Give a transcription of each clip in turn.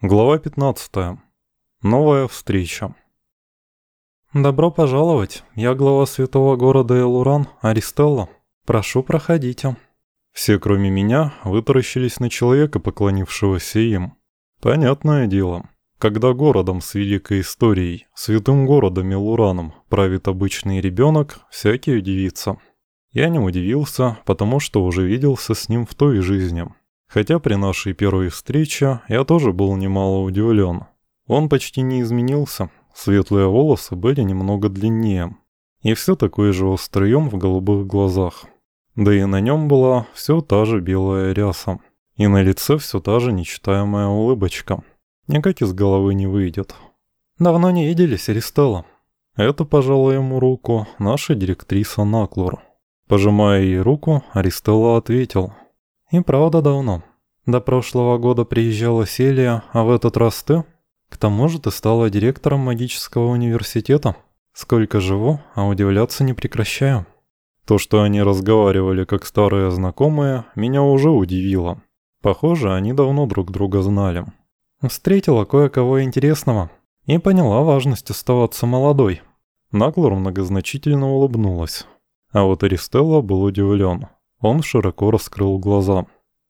Глава 15. Новая встреча. «Добро пожаловать. Я глава святого города Элуран, Аристелла. Прошу, проходите». Все, кроме меня, вытаращились на человека, поклонившегося им. Понятное дело. Когда городом с великой историей, святым городом Элураном, правит обычный ребенок, всякий удивится. Я не удивился, потому что уже виделся с ним в той жизни. Хотя при нашей первой встрече я тоже был немало удивлен. Он почти не изменился, светлые волосы были немного длиннее. И все такой же острием в голубых глазах. Да и на нем была все та же белая ряса. И на лице все та же нечитаемая улыбочка. Никак из головы не выйдет. «Давно не виделись, Аристелла». Это пожала ему руку наша директриса Наклур. Пожимая ей руку, Аристелла ответил – и правда давно. До прошлого года приезжала Селия, а в этот раз ты? К тому же ты стала директором магического университета. Сколько живу, а удивляться не прекращаю. То, что они разговаривали как старые знакомые, меня уже удивило. Похоже, они давно друг друга знали. Встретила кое-кого интересного и поняла важность оставаться молодой. Наклор многозначительно улыбнулась. А вот Аристелла был удивлен. Он широко раскрыл глаза.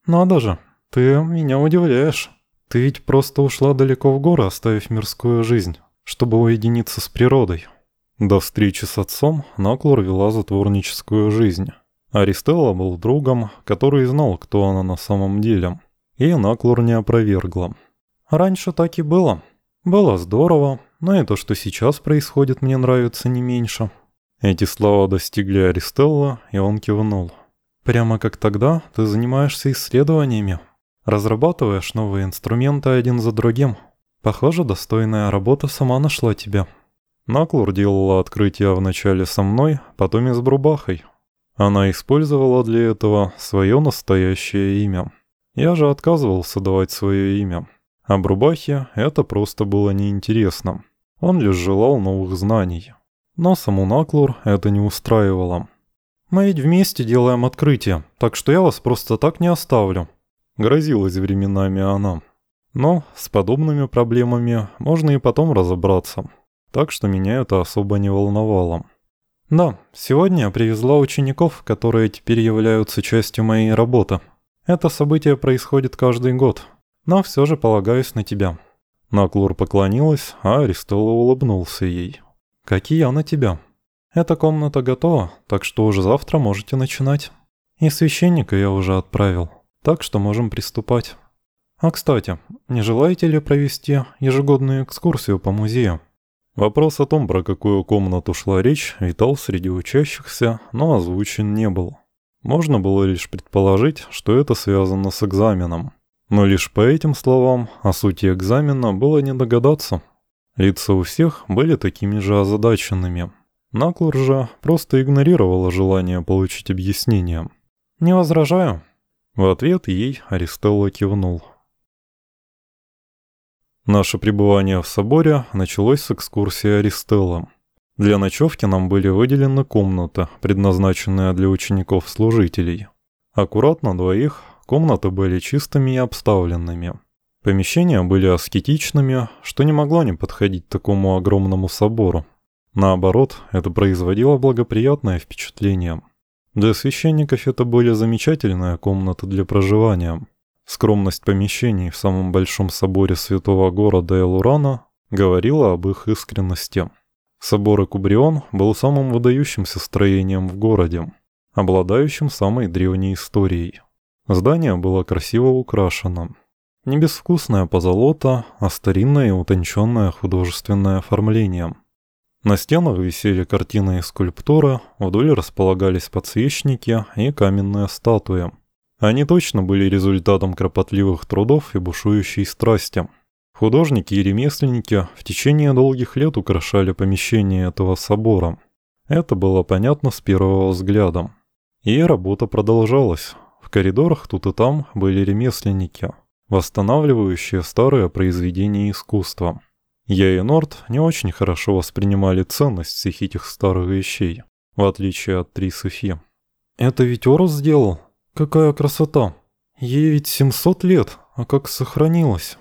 «Надо же, ты меня удивляешь. Ты ведь просто ушла далеко в горы, оставив мирскую жизнь, чтобы уединиться с природой». До встречи с отцом Наклор вела затворническую жизнь. Аристелла был другом, который знал, кто она на самом деле. И Наклор не опровергла. «Раньше так и было. Было здорово, но и то, что сейчас происходит, мне нравится не меньше». Эти слова достигли Аристелла, и он кивнул. Прямо как тогда ты занимаешься исследованиями, разрабатываешь новые инструменты один за другим. Похоже, достойная работа сама нашла тебя. Наклур делала открытие вначале со мной, потом и с Брубахой. Она использовала для этого свое настоящее имя. Я же отказывался давать свое имя. А Брубахе это просто было неинтересно. Он лишь желал новых знаний. Но саму Наклур это не устраивало. Мы ведь вместе делаем открытие, так что я вас просто так не оставлю». Грозилась временами она. Но с подобными проблемами можно и потом разобраться. Так что меня это особо не волновало. «Да, сегодня я привезла учеников, которые теперь являются частью моей работы. Это событие происходит каждый год, но все же полагаюсь на тебя». Наклур поклонилась, а Аристола улыбнулся ей. «Как и я на тебя». Эта комната готова, так что уже завтра можете начинать. И священника я уже отправил, так что можем приступать. А кстати, не желаете ли провести ежегодную экскурсию по музею? Вопрос о том, про какую комнату шла речь, витал среди учащихся, но озвучен не был. Можно было лишь предположить, что это связано с экзаменом. Но лишь по этим словам о сути экзамена было не догадаться. Лица у всех были такими же озадаченными. Наклур же просто игнорировала желание получить объяснение. «Не возражаю». В ответ ей Аристелла кивнул. Наше пребывание в соборе началось с экскурсии Аристелла. Для ночевки нам были выделены комнаты, предназначенные для учеников-служителей. Аккуратно двоих комнаты были чистыми и обставленными. Помещения были аскетичными, что не могло не подходить такому огромному собору. Наоборот, это производило благоприятное впечатление. Для священников это были замечательные комнаты для проживания. Скромность помещений в самом большом соборе святого города Элурана говорила об их искренности. Собор Экубрион был самым выдающимся строением в городе, обладающим самой древней историей. Здание было красиво украшено. Не безвкусное позолота, а старинное и утонченное художественное оформление – на стенах висели картины и скульптуры, вдоль располагались подсвечники и каменные статуи. Они точно были результатом кропотливых трудов и бушующей страсти. Художники и ремесленники в течение долгих лет украшали помещение этого собора. Это было понятно с первого взгляда. И работа продолжалась. В коридорах тут и там были ремесленники, восстанавливающие старые произведения искусства. Я и Норд не очень хорошо воспринимали ценность всех этих старых вещей, в отличие от Три Софи. «Это ведь Орос сделал? Какая красота! Ей ведь 700 лет, а как сохранилась!»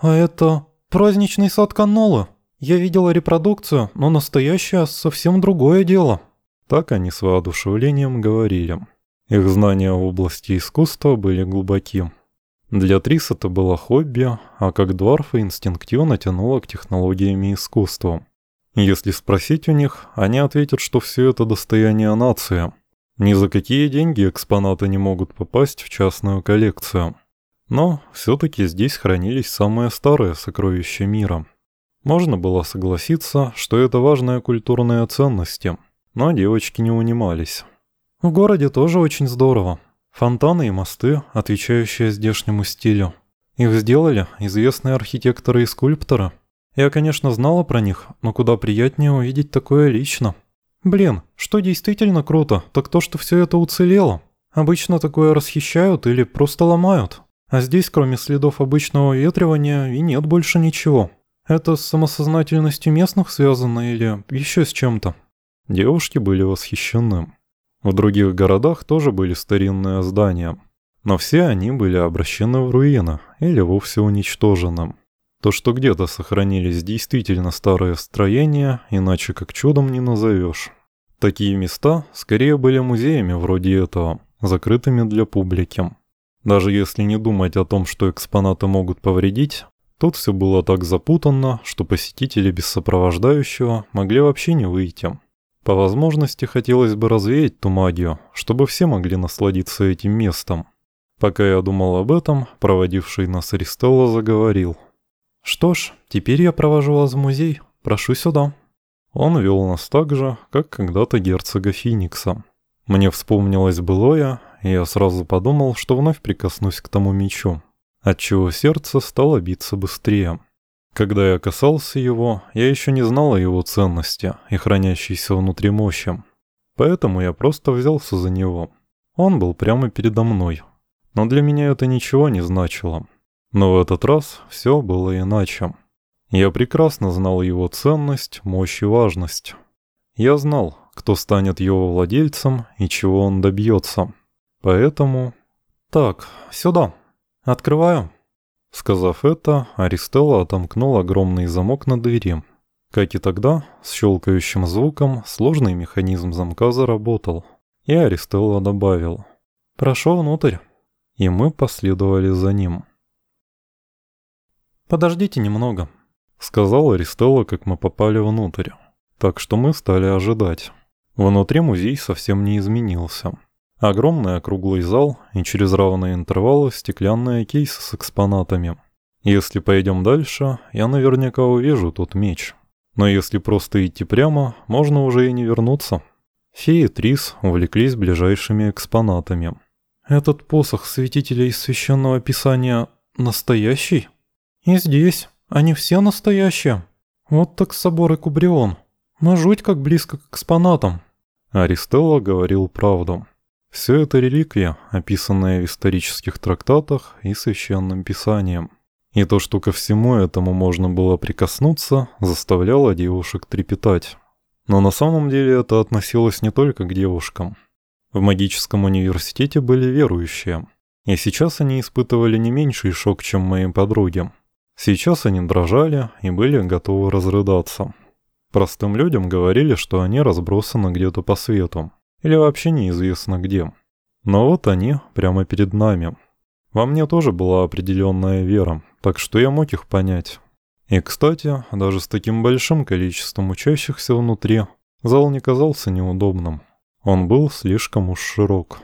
«А это праздничный сад Канолы. Я видела репродукцию, но настоящее совсем другое дело». Так они с воодушевлением говорили. Их знания в области искусства были глубоки. Для Трис это было хобби, а как Дварфа инстинктивно тянуло к технологиям и искусству. Если спросить у них, они ответят, что все это достояние нации. Ни за какие деньги экспонаты не могут попасть в частную коллекцию. Но все-таки здесь хранились самые старые сокровища мира. Можно было согласиться, что это важные культурные ценности, но девочки не унимались. В городе тоже очень здорово. Фонтаны и мосты, отвечающие здешнему стилю. Их сделали известные архитекторы и скульпторы. Я, конечно, знала про них, но куда приятнее увидеть такое лично. Блин, что действительно круто, так то, что все это уцелело. Обычно такое расхищают или просто ломают. А здесь, кроме следов обычного ветривания, и нет больше ничего. Это с самосознательностью местных связано или еще с чем-то? Девушки были восхищены. В других городах тоже были старинные здания, но все они были обращены в руины или вовсе уничтожены. То, что где-то сохранились действительно старые строения, иначе как чудом не назовешь. Такие места скорее были музеями вроде этого, закрытыми для публики. Даже если не думать о том, что экспонаты могут повредить, тут все было так запутанно, что посетители без сопровождающего могли вообще не выйти. По возможности хотелось бы развеять ту магию, чтобы все могли насладиться этим местом. Пока я думал об этом, проводивший нас Аристелла заговорил. «Что ж, теперь я провожу вас в музей. Прошу сюда». Он вел нас так же, как когда-то герцога Феникса. Мне вспомнилось былое, и я сразу подумал, что вновь прикоснусь к тому мечу, отчего сердце стало биться быстрее. Когда я касался его, я еще не знал о его ценности и хранящейся внутри мощи. Поэтому я просто взялся за него. Он был прямо передо мной. Но для меня это ничего не значило. Но в этот раз все было иначе. Я прекрасно знал его ценность, мощь и важность. Я знал, кто станет его владельцем и чего он добьется. Поэтому... «Так, сюда. Открываю». Сказав это, Аристелла отомкнул огромный замок на двери. Как и тогда, с щелкающим звуком сложный механизм замка заработал. И Аристелла добавил «Прошу внутрь». И мы последовали за ним. «Подождите немного», — сказал Аристелла, как мы попали внутрь. Так что мы стали ожидать. Внутри музей совсем не изменился. Огромный округлый зал и через равные интервалы стеклянные кейсы с экспонатами. Если пойдем дальше, я наверняка увижу тот меч. Но если просто идти прямо, можно уже и не вернуться. Феи Трис увлеклись ближайшими экспонатами. «Этот посох святителя из Священного Писания настоящий? И здесь они все настоящие. Вот так собор и Кубрион. Мы жуть как близко к экспонатам». Аристелла говорил правду. Все это реликвия, описанная в исторических трактатах и священным писанием. И то, что ко всему этому можно было прикоснуться, заставляло девушек трепетать. Но на самом деле это относилось не только к девушкам. В магическом университете были верующие. И сейчас они испытывали не меньший шок, чем мои подруги. Сейчас они дрожали и были готовы разрыдаться. Простым людям говорили, что они разбросаны где-то по свету или вообще неизвестно где. Но вот они прямо перед нами. Во мне тоже была определенная вера, так что я мог их понять. И, кстати, даже с таким большим количеством учащихся внутри, зал не казался неудобным. Он был слишком уж широк.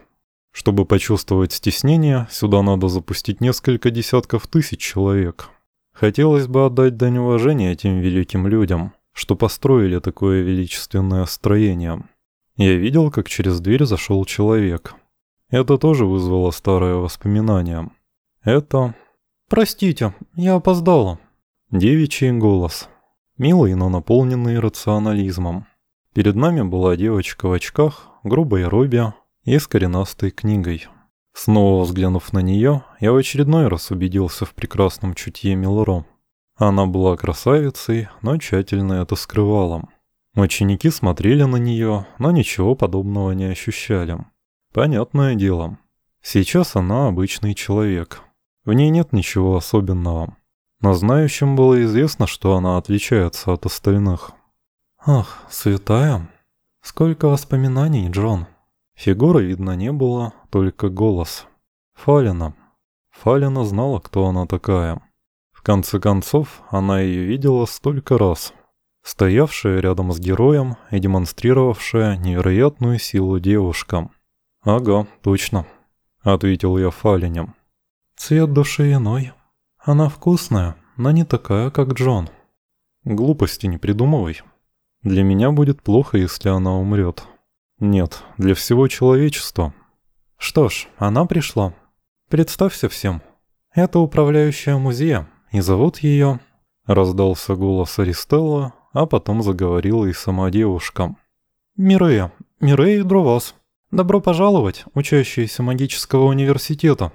Чтобы почувствовать стеснение, сюда надо запустить несколько десятков тысяч человек. Хотелось бы отдать дань уважения тем великим людям, что построили такое величественное строение. Я видел, как через дверь зашел человек. Это тоже вызвало старое воспоминание. Это... «Простите, я опоздала». Девичий голос. Милый, но наполненный рационализмом. Перед нами была девочка в очках, грубой робе и с коренастой книгой. Снова взглянув на нее, я в очередной раз убедился в прекрасном чутье Милро. Она была красавицей, но тщательно это скрывала. Ученики смотрели на нее, но ничего подобного не ощущали. Понятное дело. Сейчас она обычный человек. В ней нет ничего особенного. но знающим было известно, что она отличается от остальных. «Ах, святая! Сколько воспоминаний, Джон!» Фигуры видно не было, только голос. Фалина. Фалина знала, кто она такая. В конце концов, она ее видела столько раз. Стоявшая рядом с героем и демонстрировавшая невероятную силу девушка. «Ага, точно», — ответил я Фалине. «Цвет души иной. Она вкусная, но не такая, как Джон». «Глупости не придумывай. Для меня будет плохо, если она умрет. Нет, для всего человечества». «Что ж, она пришла. Представься всем. Это управляющая музея, и зовут ее...» Раздался голос Аристелла, а потом заговорила и сама девушка. «Мирея, Мирея Друвас, добро пожаловать, учащиеся магического университета.